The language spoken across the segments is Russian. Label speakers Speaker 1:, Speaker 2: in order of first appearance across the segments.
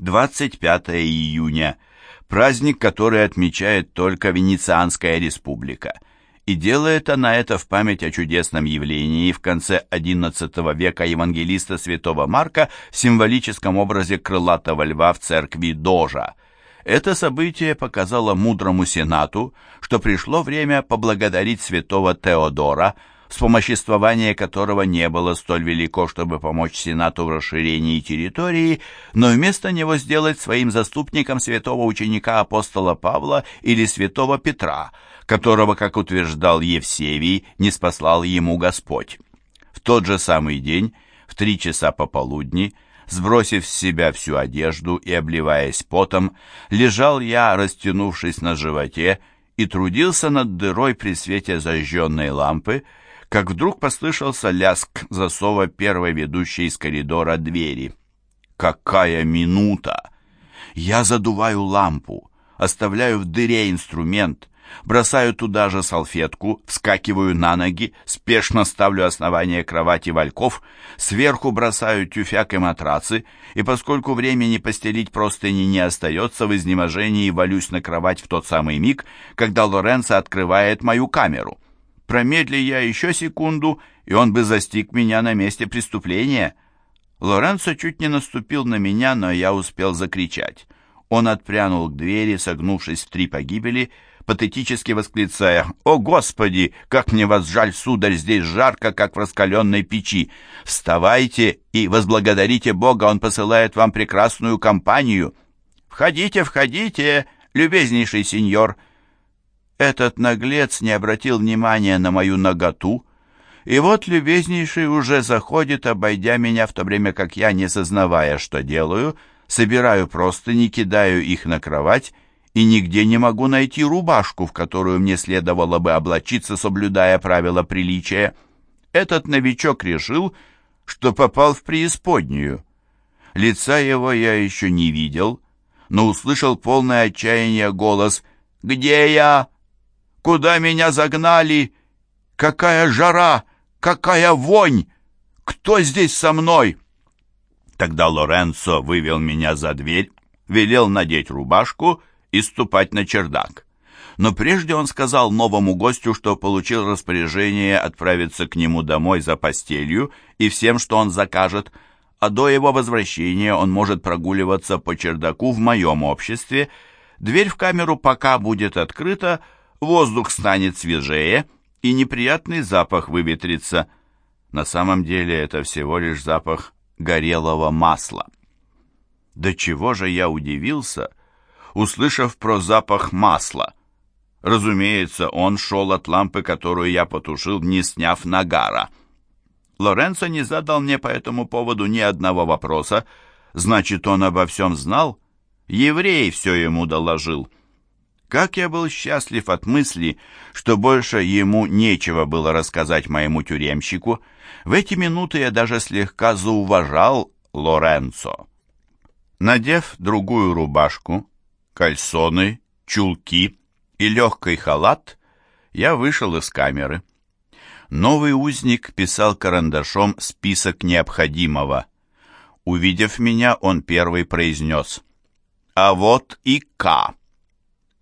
Speaker 1: 25 июня, праздник, который отмечает только Венецианская республика. И делает она это в память о чудесном явлении в конце XI века евангелиста святого Марка в символическом образе крылатого льва в церкви Дожа. Это событие показало мудрому сенату, что пришло время поблагодарить святого Теодора, вспомоществование которого не было столь велико, чтобы помочь Сенату в расширении территории, но вместо него сделать своим заступником святого ученика апостола Павла или святого Петра, которого, как утверждал Евсевий, не спаслал ему Господь. В тот же самый день, в три часа пополудни, сбросив с себя всю одежду и обливаясь потом, лежал я, растянувшись на животе, и трудился над дырой при свете зажженной лампы, как вдруг послышался ляск засова первой ведущей из коридора двери. Какая минута! Я задуваю лампу, оставляю в дыре инструмент, бросаю туда же салфетку, вскакиваю на ноги, спешно ставлю основание кровати вальков, сверху бросаю тюфяк и матрацы, и поскольку времени постелить простыни не остается, в изнеможении валюсь на кровать в тот самый миг, когда Лоренцо открывает мою камеру. Промедли я еще секунду, и он бы застиг меня на месте преступления. Лоренцо чуть не наступил на меня, но я успел закричать. Он отпрянул к двери, согнувшись в три погибели, патетически восклицая «О, Господи, как мне вас жаль, сударь, здесь жарко, как в раскаленной печи! Вставайте и возблагодарите Бога, Он посылает вам прекрасную компанию! Входите, входите, любезнейший сеньор!» Этот наглец не обратил внимания на мою наготу, и вот любезнейший уже заходит, обойдя меня, в то время как я, не сознавая, что делаю, собираю простыни, кидаю их на кровать и нигде не могу найти рубашку, в которую мне следовало бы облачиться, соблюдая правила приличия. Этот новичок решил, что попал в преисподнюю. Лица его я еще не видел, но услышал полное отчаяние голос «Где я? Куда меня загнали? Какая жара! Какая вонь! Кто здесь со мной?» Тогда Лоренцо вывел меня за дверь, велел надеть рубашку и ступать на чердак. Но прежде он сказал новому гостю, что получил распоряжение отправиться к нему домой за постелью и всем, что он закажет, а до его возвращения он может прогуливаться по чердаку в моем обществе. Дверь в камеру пока будет открыта, воздух станет свежее, и неприятный запах выветрится. На самом деле это всего лишь запах горелого масла. До чего же я удивился, услышав про запах масла. Разумеется, он шел от лампы, которую я потушил, не сняв нагара. Лоренцо не задал мне по этому поводу ни одного вопроса. Значит, он обо всем знал? Еврей все ему доложил. Как я был счастлив от мысли, что больше ему нечего было рассказать моему тюремщику. В эти минуты я даже слегка зауважал Лоренцо. Надев другую рубашку, кальсоны, чулки и легкий халат, я вышел из камеры. Новый узник писал карандашом список необходимого. Увидев меня, он первый произнес «А вот и К».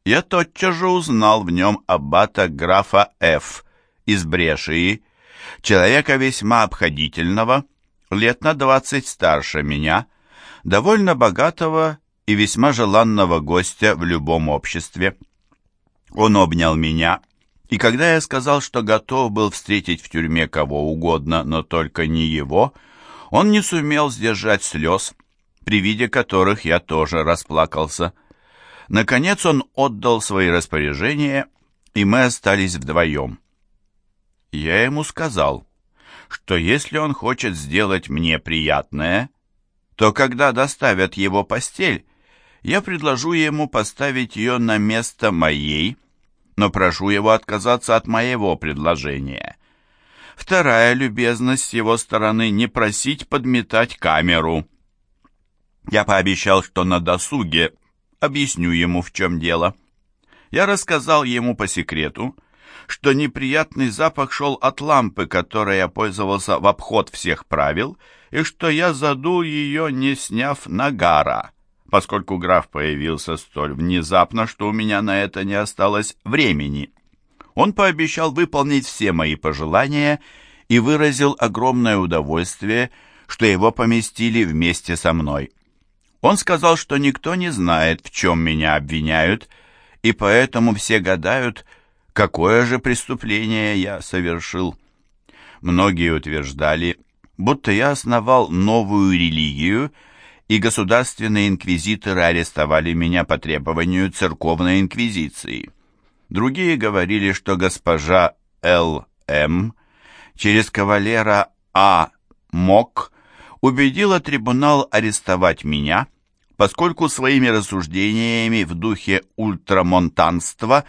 Speaker 1: Я тотчас же узнал в нем аббата графа Ф. из Брешии, человека весьма обходительного, лет на двадцать старше меня, довольно богатого и весьма желанного гостя в любом обществе. Он обнял меня, и когда я сказал, что готов был встретить в тюрьме кого угодно, но только не его, он не сумел сдержать слез, при виде которых я тоже расплакался. Наконец он отдал свои распоряжения, и мы остались вдвоем. Я ему сказал, что если он хочет сделать мне приятное, то когда доставят его постель, я предложу ему поставить ее на место моей, но прошу его отказаться от моего предложения. Вторая любезность с его стороны не просить подметать камеру. Я пообещал, что на досуге объясню ему, в чем дело. Я рассказал ему по секрету, что неприятный запах шел от лампы, которой я пользовался в обход всех правил, и что я задул ее, не сняв нагара поскольку граф появился столь внезапно, что у меня на это не осталось времени. Он пообещал выполнить все мои пожелания и выразил огромное удовольствие, что его поместили вместе со мной. Он сказал, что никто не знает, в чем меня обвиняют, и поэтому все гадают, какое же преступление я совершил. Многие утверждали, будто я основал новую религию, и государственные инквизиторы арестовали меня по требованию церковной инквизиции. Другие говорили, что госпожа Л.М. через кавалера А. Мок убедила трибунал арестовать меня, поскольку своими рассуждениями в духе ультрамонтанства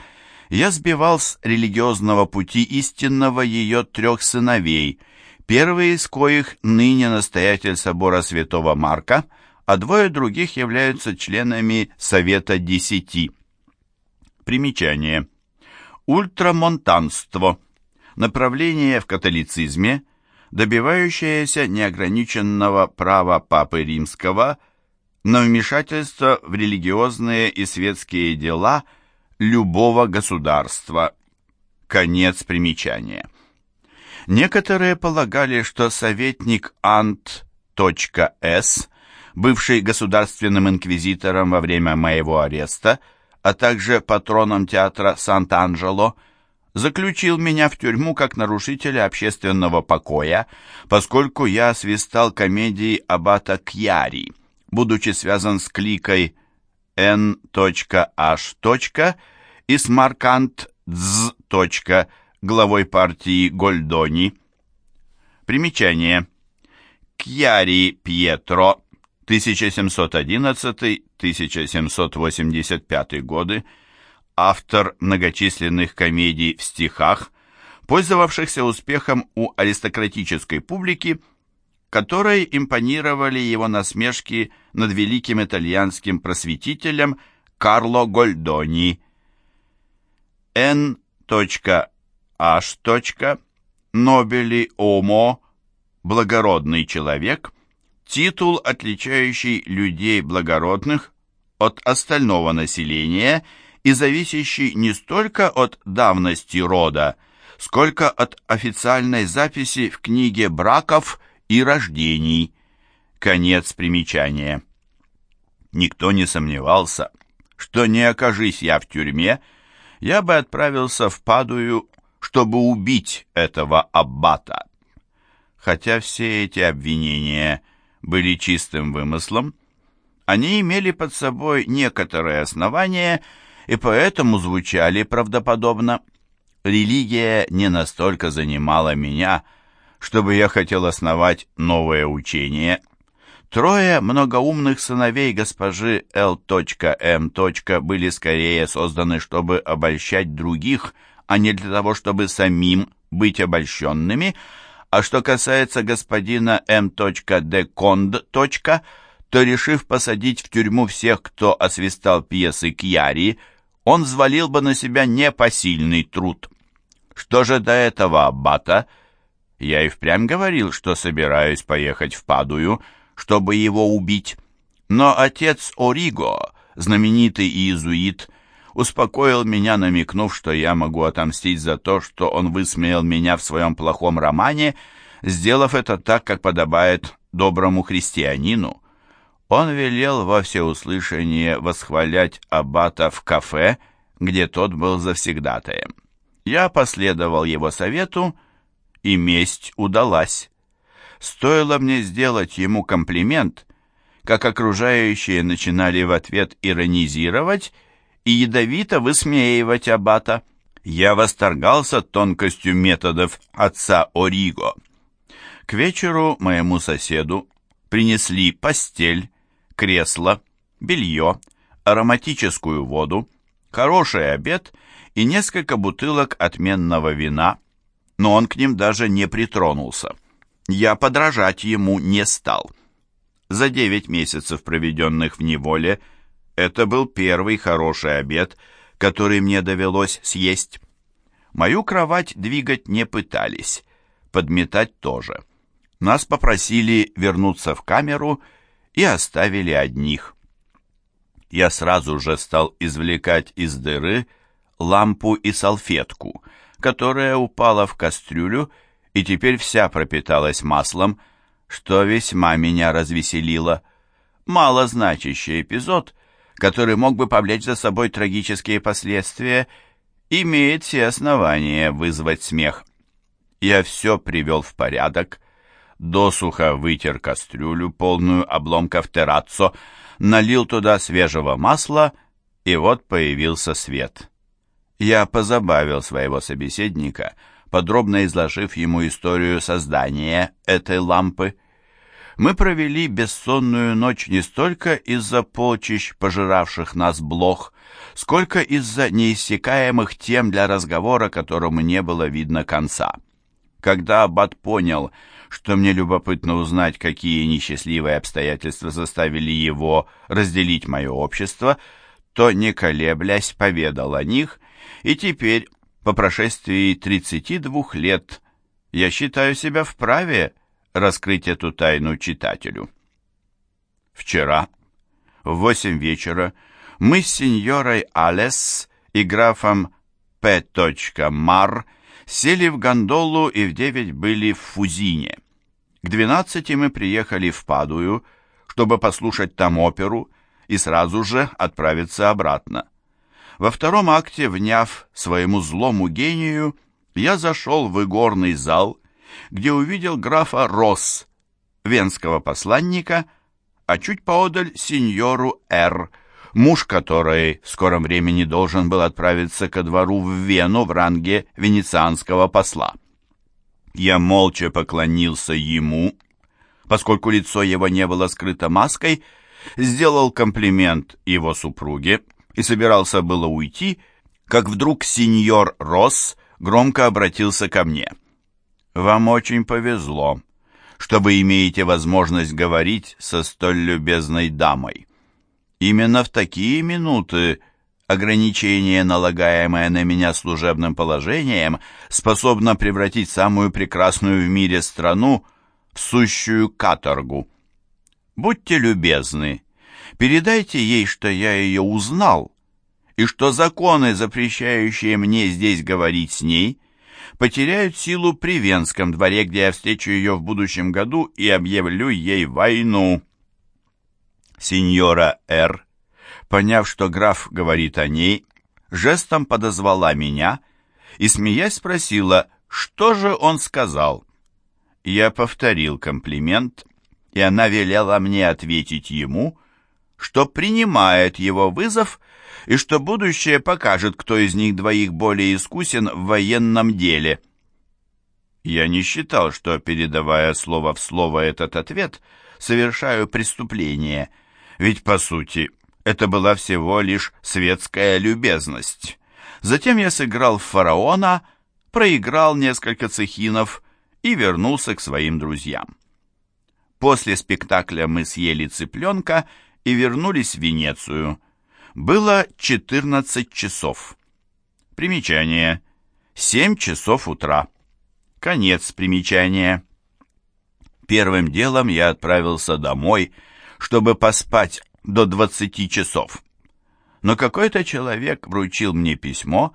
Speaker 1: я сбивал с религиозного пути истинного ее трех сыновей, первый из коих ныне настоятель собора святого Марка, а двое других являются членами Совета Десяти. Примечание. Ультрамонтанство. Направление в католицизме, добивающееся неограниченного права Папы Римского на вмешательство в религиозные и светские дела любого государства. Конец примечания. Некоторые полагали, что советник Ант.С., бывший государственным инквизитором во время моего ареста, а также патроном театра Сант-Анджело, заключил меня в тюрьму как нарушителя общественного покоя, поскольку я свистал комедии аббата Кьяри, будучи связан с кликой N.H. и с Маркант Дз. главой партии Гольдони. Примечание. Кьяри Пьетро 1711-1785 годы, автор многочисленных комедий в стихах, пользовавшихся успехом у аристократической публики, которой импонировали его насмешки над великим итальянским просветителем Карло Гольдони. Н.H. Нобели Омо, благородный человек – Титул, отличающий людей благородных от остального населения и зависящий не столько от давности рода, сколько от официальной записи в книге браков и рождений. Конец примечания. Никто не сомневался, что не окажись я в тюрьме, я бы отправился в Падую, чтобы убить этого аббата. Хотя все эти обвинения – были чистым вымыслом, они имели под собой некоторые основания и поэтому звучали правдоподобно. Религия не настолько занимала меня, чтобы я хотел основать новое учение. Трое многоумных сыновей госпожи Л.М. были скорее созданы, чтобы обольщать других, а не для того, чтобы самим быть обольщенными, а что касается господина М. Д. То, решив посадить в тюрьму всех, кто освистал пьесы Кьяри, он взвалил бы на себя непосильный труд. Что же до этого аббата? Я и впрямь говорил, что собираюсь поехать в Падую, чтобы его убить. Но отец Ориго, знаменитый иезуит, успокоил меня, намекнув, что я могу отомстить за то, что он высмеял меня в своем плохом романе, сделав это так, как подобает доброму христианину. Он велел во всеуслышание восхвалять аббата в кафе, где тот был завсегдатаем. Я последовал его совету, и месть удалась. Стоило мне сделать ему комплимент, как окружающие начинали в ответ иронизировать и ядовито высмеивать аббата. Я восторгался тонкостью методов отца Ориго. К вечеру моему соседу принесли постель, кресло, белье, ароматическую воду, хороший обед и несколько бутылок отменного вина, но он к ним даже не притронулся. Я подражать ему не стал. За девять месяцев, проведенных в неволе, это был первый хороший обед, который мне довелось съесть. Мою кровать двигать не пытались, подметать тоже. Нас попросили вернуться в камеру и оставили одних. Я сразу же стал извлекать из дыры лампу и салфетку, которая упала в кастрюлю и теперь вся пропиталась маслом, что весьма меня развеселило. Малозначащий эпизод, который мог бы повлечь за собой трагические последствия, имеет все основания вызвать смех. Я все привел в порядок, досуха вытер кастрюлю, полную обломков терраццо, налил туда свежего масла, и вот появился свет. Я позабавил своего собеседника, подробно изложив ему историю создания этой лампы. Мы провели бессонную ночь не столько из-за полчищ, пожиравших нас блох, сколько из-за неиссякаемых тем для разговора, которому не было видно конца. Когда Аббат понял, что мне любопытно узнать, какие несчастливые обстоятельства заставили его разделить мое общество, то, не колеблясь, поведал о них, и теперь, по прошествии 32 лет, я считаю себя вправе раскрыть эту тайну читателю. Вчера, в восемь вечера, мы с сеньорой Алес и графом П. Мар сели в гондолу и в девять были в Фузине. К двенадцати мы приехали в Падую, чтобы послушать там оперу и сразу же отправиться обратно. Во втором акте, вняв своему злому гению, я зашел в игорный зал, где увидел графа Росс, венского посланника, а чуть поодаль сеньору Р., муж которой в скором времени должен был отправиться ко двору в Вену в ранге венецианского посла. Я молча поклонился ему, поскольку лицо его не было скрыто маской, сделал комплимент его супруге и собирался было уйти, как вдруг сеньор Росс громко обратился ко мне. «Вам очень повезло, что вы имеете возможность говорить со столь любезной дамой». Именно в такие минуты ограничение, налагаемое на меня служебным положением, способно превратить самую прекрасную в мире страну в сущую каторгу. Будьте любезны, передайте ей, что я ее узнал, и что законы, запрещающие мне здесь говорить с ней, потеряют силу при Венском дворе, где я встречу ее в будущем году и объявлю ей войну. Сеньора Р., поняв, что граф говорит о ней, жестом подозвала меня и, смеясь, спросила, что же он сказал. Я повторил комплимент, и она велела мне ответить ему, что принимает его вызов и что будущее покажет, кто из них двоих более искусен в военном деле. Я не считал, что, передавая слово в слово этот ответ, совершаю преступление — ведь, по сути, это была всего лишь светская любезность. Затем я сыграл в фараона, проиграл несколько цехинов и вернулся к своим друзьям. После спектакля мы съели цыпленка и вернулись в Венецию. Было 14 часов. Примечание. 7 часов утра. Конец примечания. Первым делом я отправился домой, чтобы поспать до 20 часов. Но какой-то человек вручил мне письмо,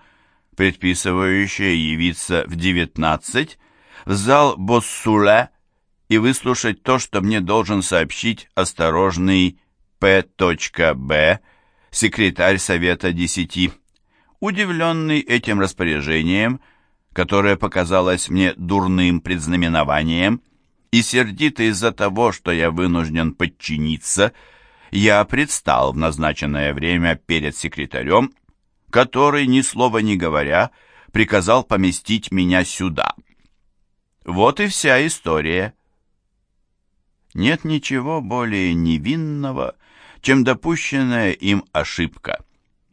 Speaker 1: предписывающее явиться в 19 в зал Боссуле и выслушать то, что мне должен сообщить осторожный П.Б., секретарь Совета Десяти. Удивленный этим распоряжением, которое показалось мне дурным предзнаменованием, и сердитый из-за того, что я вынужден подчиниться, я предстал в назначенное время перед секретарем, который, ни слова не говоря, приказал поместить меня сюда. Вот и вся история. Нет ничего более невинного, чем допущенная им ошибка.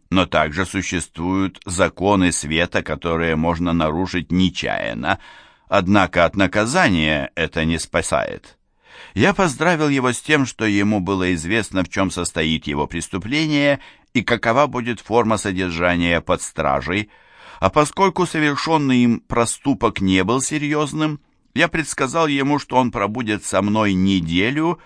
Speaker 1: Но также существуют законы света, которые можно нарушить нечаянно, Однако от наказания это не спасает. Я поздравил его с тем, что ему было известно, в чем состоит его преступление и какова будет форма содержания под стражей, а поскольку совершенный им проступок не был серьезным, я предсказал ему, что он пробудет со мной неделю,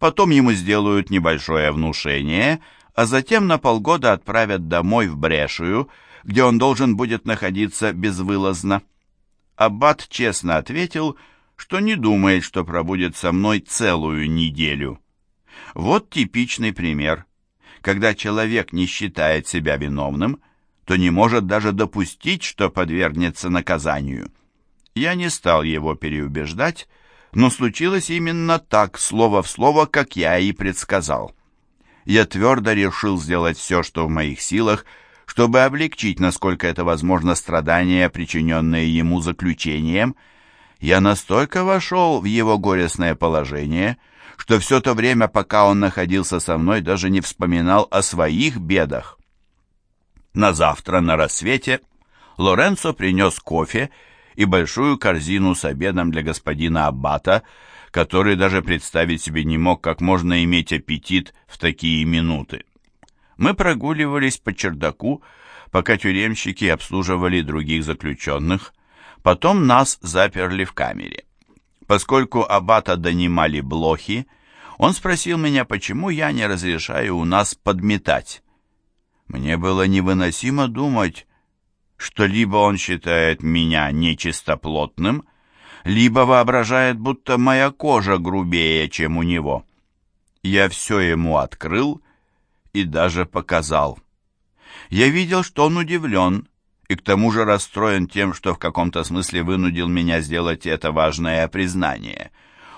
Speaker 1: потом ему сделают небольшое внушение, а затем на полгода отправят домой в Брешую, где он должен будет находиться безвылазно. Аббат честно ответил, что не думает, что пробудет со мной целую неделю. Вот типичный пример. Когда человек не считает себя виновным, то не может даже допустить, что подвергнется наказанию. Я не стал его переубеждать, но случилось именно так, слово в слово, как я и предсказал. Я твердо решил сделать все, что в моих силах, чтобы облегчить, насколько это возможно, страдания, причиненные ему заключением. Я настолько вошел в его горестное положение, что все то время, пока он находился со мной, даже не вспоминал о своих бедах. На завтра на рассвете Лоренцо принес кофе и большую корзину с обедом для господина Аббата, который даже представить себе не мог, как можно иметь аппетит в такие минуты. Мы прогуливались по чердаку, пока тюремщики обслуживали других заключенных, потом нас заперли в камере. Поскольку Аббата донимали блохи, он спросил меня, почему я не разрешаю у нас подметать. Мне было невыносимо думать, что либо он считает меня нечистоплотным, либо воображает, будто моя кожа грубее, чем у него. Я все ему открыл и даже показал. Я видел, что он удивлен, и к тому же расстроен тем, что в каком-то смысле вынудил меня сделать это важное признание.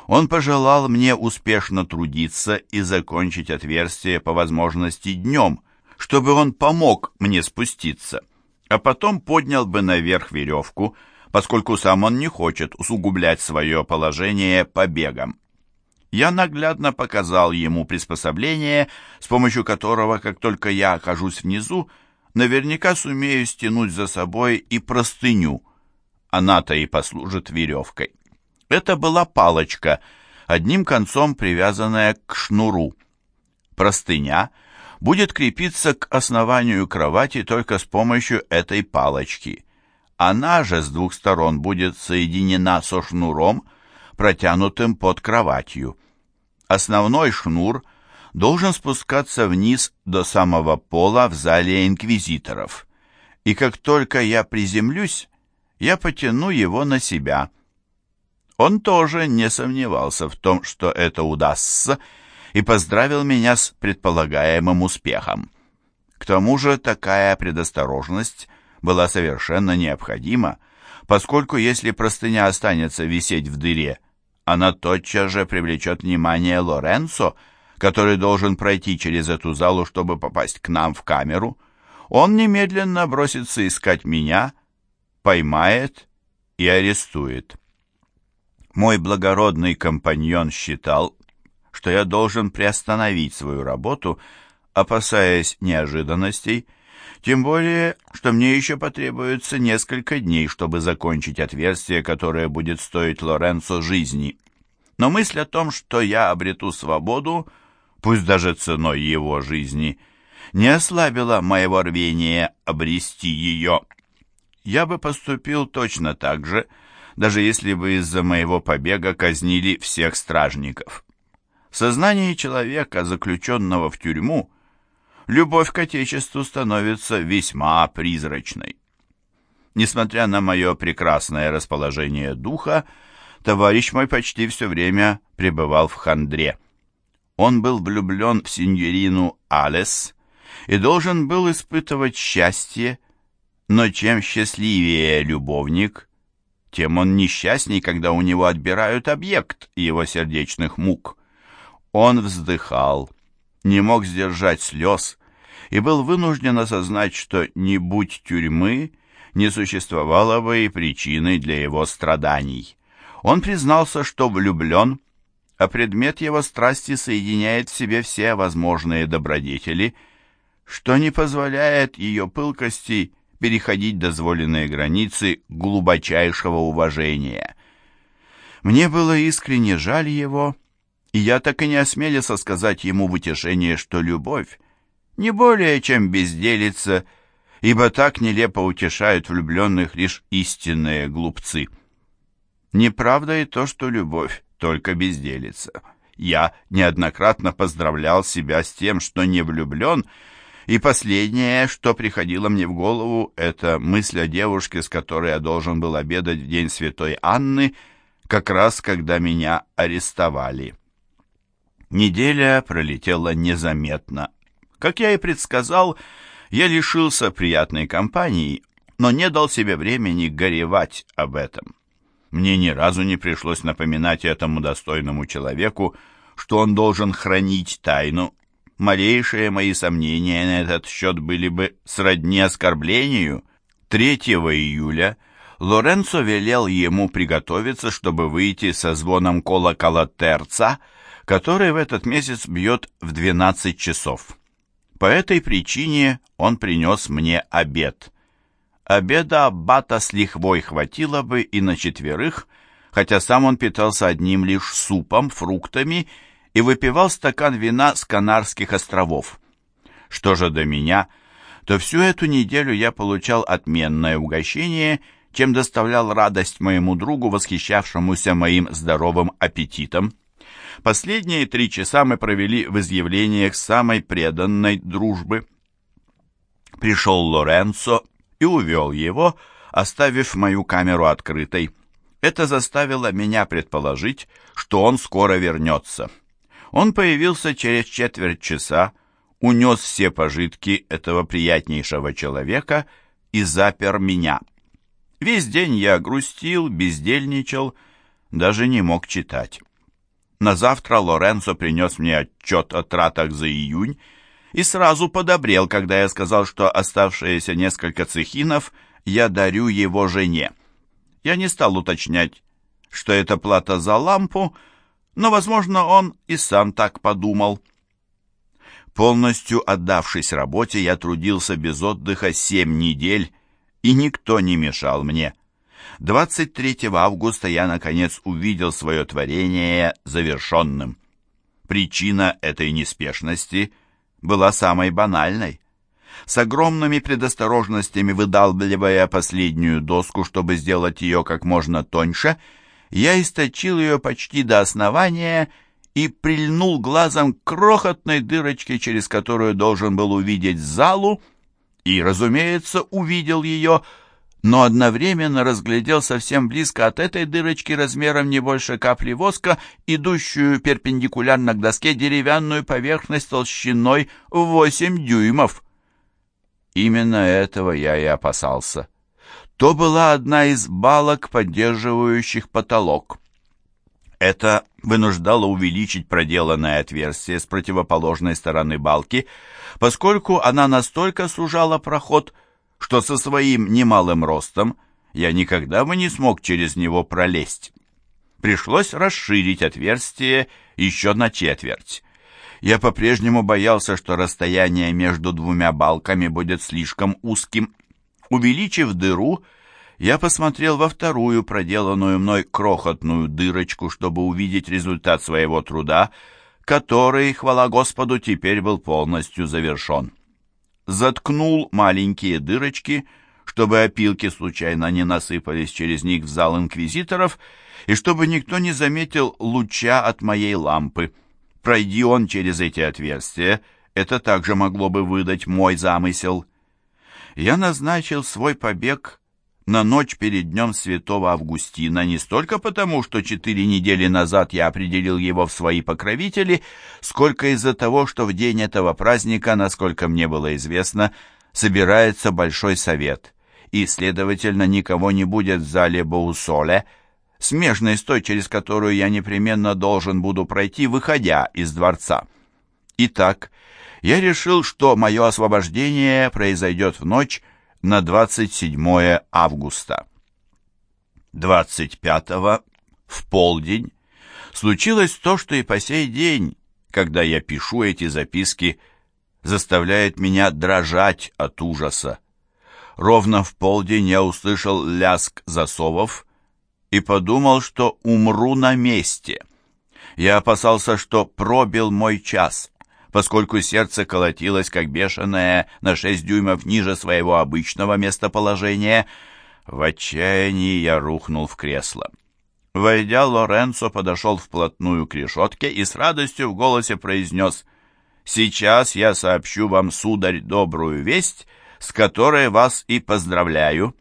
Speaker 1: Он пожелал мне успешно трудиться и закончить отверстие по возможности днем, чтобы он помог мне спуститься а потом поднял бы наверх веревку, поскольку сам он не хочет усугублять свое положение побегом. Я наглядно показал ему приспособление, с помощью которого, как только я окажусь внизу, наверняка сумею стянуть за собой и простыню. Она-то и послужит веревкой. Это была палочка, одним концом привязанная к шнуру. Простыня — будет крепиться к основанию кровати только с помощью этой палочки. Она же с двух сторон будет соединена со шнуром, протянутым под кроватью. Основной шнур должен спускаться вниз до самого пола в зале инквизиторов. И как только я приземлюсь, я потяну его на себя. Он тоже не сомневался в том, что это удастся, и поздравил меня с предполагаемым успехом. К тому же такая предосторожность была совершенно необходима, поскольку если простыня останется висеть в дыре, она тотчас же привлечет внимание Лоренцо, который должен пройти через эту залу, чтобы попасть к нам в камеру. Он немедленно бросится искать меня, поймает и арестует. Мой благородный компаньон считал, что я должен приостановить свою работу, опасаясь неожиданностей, тем более, что мне еще потребуется несколько дней, чтобы закончить отверстие, которое будет стоить Лоренцо жизни. Но мысль о том, что я обрету свободу, пусть даже ценой его жизни, не ослабила моего рвения обрести ее. Я бы поступил точно так же, даже если бы из-за моего побега казнили всех стражников. В сознании человека, заключенного в тюрьму, любовь к Отечеству становится весьма призрачной. Несмотря на мое прекрасное расположение духа, товарищ мой почти все время пребывал в хандре. Он был влюблен в сеньорину Алес и должен был испытывать счастье, но чем счастливее любовник, тем он несчастней, когда у него отбирают объект его сердечных мук. Он вздыхал, не мог сдержать слез и был вынужден осознать, что не будь тюрьмы, не существовало бы и причины для его страданий. Он признался, что влюблен, а предмет его страсти соединяет в себе все возможные добродетели, что не позволяет ее пылкости переходить дозволенные границы глубочайшего уважения. Мне было искренне жаль его, и я так и не осмелился сказать ему в утешение, что любовь не более чем безделица, ибо так нелепо утешают влюбленных лишь истинные глупцы. Неправда и то, что любовь только безделица. я неоднократно поздравлял себя с тем, что не влюблен, и последнее, что приходило мне в голову, это мысль о девушке, с которой я должен был обедать в день Святой Анны, как раз когда меня арестовали. Неделя пролетела незаметно. Как я и предсказал, я лишился приятной компании, но не дал себе времени горевать об этом. Мне ни разу не пришлось напоминать этому достойному человеку, что он должен хранить тайну. Малейшие мои сомнения на этот счет были бы сродни оскорблению. 3 июля Лоренцо велел ему приготовиться, чтобы выйти со звоном колокола терца, который в этот месяц бьет в 12 часов. По этой причине он принес мне обед. Обеда аббата с лихвой хватило бы и на четверых, хотя сам он питался одним лишь супом, фруктами и выпивал стакан вина с Канарских островов. Что же до меня, то всю эту неделю я получал отменное угощение, чем доставлял радость моему другу, восхищавшемуся моим здоровым аппетитом. Последние три часа мы провели в изъявлениях самой преданной дружбы. Пришел Лоренцо и увел его, оставив мою камеру открытой. Это заставило меня предположить, что он скоро вернется. Он появился через четверть часа, унес все пожитки этого приятнейшего человека и запер меня. Весь день я грустил, бездельничал, даже не мог читать. На завтра Лоренцо принес мне отчет о тратах за июнь и сразу подобрел, когда я сказал, что оставшиеся несколько цехинов я дарю его жене. Я не стал уточнять, что это плата за лампу, но, возможно, он и сам так подумал. Полностью отдавшись работе, я трудился без отдыха семь недель, и никто не мешал мне. 23 августа я, наконец, увидел свое творение завершенным. Причина этой неспешности — была самой банальной. С огромными предосторожностями выдалбливая последнюю доску, чтобы сделать ее как можно тоньше, я источил ее почти до основания и прильнул глазом к крохотной дырочке, через которую должен был увидеть залу, и, разумеется, увидел ее, но одновременно разглядел совсем близко от этой дырочки размером не больше капли воска, идущую перпендикулярно к доске деревянную поверхность толщиной в 8 дюймов. Именно этого я и опасался. То была одна из балок, поддерживающих потолок. Это вынуждало увеличить проделанное отверстие с противоположной стороны балки, поскольку она настолько сужала проход, что со своим немалым ростом я никогда бы не смог через него пролезть. Пришлось расширить отверстие еще на четверть. Я по-прежнему боялся, что расстояние между двумя балками будет слишком узким. Увеличив дыру, я посмотрел во вторую проделанную мной крохотную дырочку, чтобы увидеть результат своего труда, который, хвала Господу, теперь был полностью завершен заткнул маленькие дырочки, чтобы опилки случайно не насыпались через них в зал инквизиторов и чтобы никто не заметил луча от моей лампы. Пройди он через эти отверстия, это также могло бы выдать мой замысел. Я назначил свой побег на ночь перед днем святого Августина не столько потому, что четыре недели назад я определил его в свои покровители, сколько из-за того, что в день этого праздника, насколько мне было известно, собирается Большой Совет, и, следовательно, никого не будет в зале Боусоле, смежной с той, через которую я непременно должен буду пройти, выходя из дворца. Итак, я решил, что мое освобождение произойдет в ночь, на 27 августа. 25 в полдень случилось то, что и по сей день, когда я пишу эти записки, заставляет меня дрожать от ужаса. Ровно в полдень я услышал ляск засовов и подумал, что умру на месте. Я опасался, что пробил мой час поскольку сердце колотилось как бешеное на шесть дюймов ниже своего обычного местоположения. В отчаянии я рухнул в кресло. Войдя, Лоренцо подошел вплотную к решетке и с радостью в голосе произнес «Сейчас я сообщу вам, сударь, добрую весть, с которой вас и поздравляю».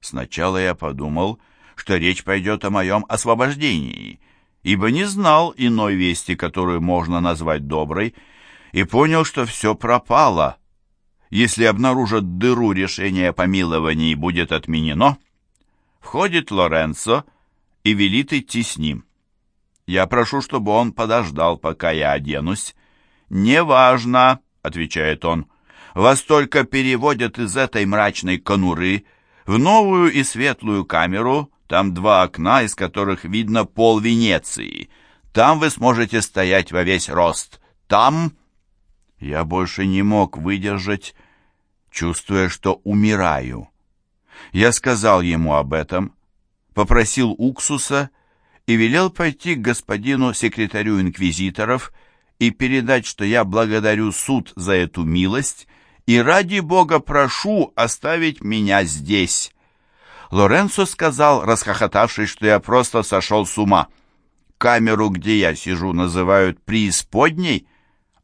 Speaker 1: Сначала я подумал, что речь пойдет о моем освобождении, ибо не знал иной вести, которую можно назвать доброй, и понял, что все пропало. Если обнаружат дыру решения о помиловании будет отменено, входит Лоренцо и велит идти с ним. Я прошу, чтобы он подождал, пока я оденусь. «Неважно», — отвечает он, — «вас только переводят из этой мрачной конуры в новую и светлую камеру, там два окна, из которых видно пол Венеции. Там вы сможете стоять во весь рост. Там...» Я больше не мог выдержать, чувствуя, что умираю. Я сказал ему об этом, попросил уксуса и велел пойти к господину секретарю инквизиторов и передать, что я благодарю суд за эту милость и ради Бога прошу оставить меня здесь. Лоренцо сказал, расхохотавшись, что я просто сошел с ума. Камеру, где я сижу, называют преисподней,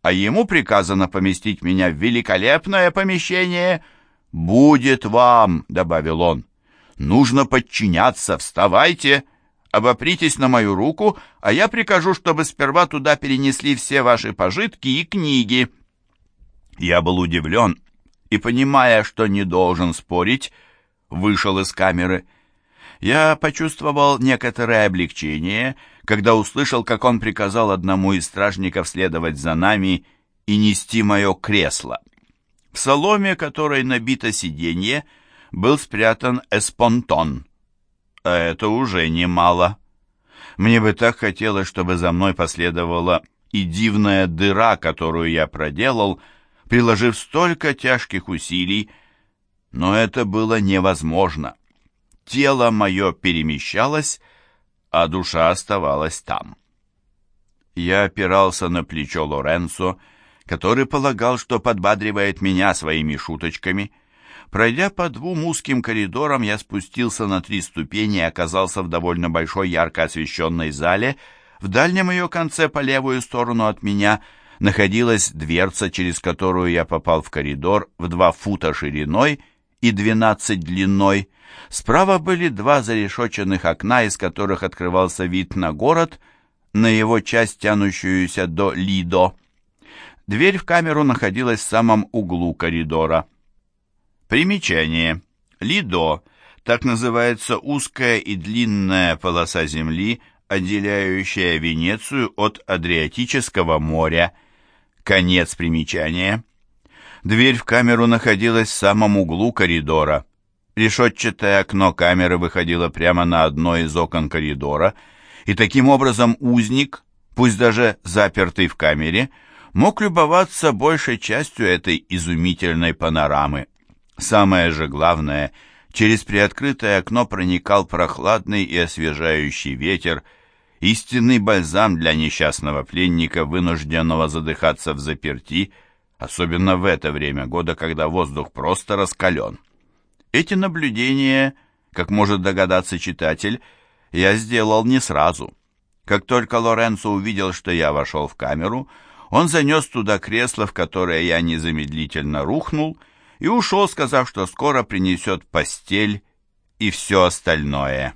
Speaker 1: а ему приказано поместить меня в великолепное помещение. «Будет вам», — добавил он, — «нужно подчиняться, вставайте». Обопритесь на мою руку, а я прикажу, чтобы сперва туда перенесли все ваши пожитки и книги». Я был удивлен и, понимая, что не должен спорить, вышел из камеры. Я почувствовал некоторое облегчение, когда услышал, как он приказал одному из стражников следовать за нами и нести мое кресло. В соломе, которой набито сиденье, был спрятан эспонтон — а это уже немало. Мне бы так хотелось, чтобы за мной последовала и дивная дыра, которую я проделал, приложив столько тяжких усилий, но это было невозможно. Тело мое перемещалось, а душа оставалась там. Я опирался на плечо Лоренцо, который полагал, что подбадривает меня своими шуточками, Пройдя по двум узким коридорам, я спустился на три ступени и оказался в довольно большой ярко освещенной зале. В дальнем ее конце, по левую сторону от меня, находилась дверца, через которую я попал в коридор в два фута шириной и двенадцать длиной. Справа были два зарешоченных окна, из которых открывался вид на город, на его часть, тянущуюся до Лидо. Дверь в камеру находилась в самом углу коридора. Примечание. Лидо – так называется узкая и длинная полоса земли, отделяющая Венецию от Адриатического моря. Конец примечания. Дверь в камеру находилась в самом углу коридора. Решетчатое окно камеры выходило прямо на одно из окон коридора, и таким образом узник, пусть даже запертый в камере, мог любоваться большей частью этой изумительной панорамы. Самое же главное, через приоткрытое окно проникал прохладный и освежающий ветер, истинный бальзам для несчастного пленника, вынужденного задыхаться в заперти, особенно в это время года, когда воздух просто раскален. Эти наблюдения, как может догадаться читатель, я сделал не сразу. Как только Лоренцо увидел, что я вошел в камеру, он занес туда кресло, в которое я незамедлительно рухнул, и ушел, сказав, что скоро принесет постель и все остальное.